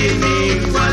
give me one.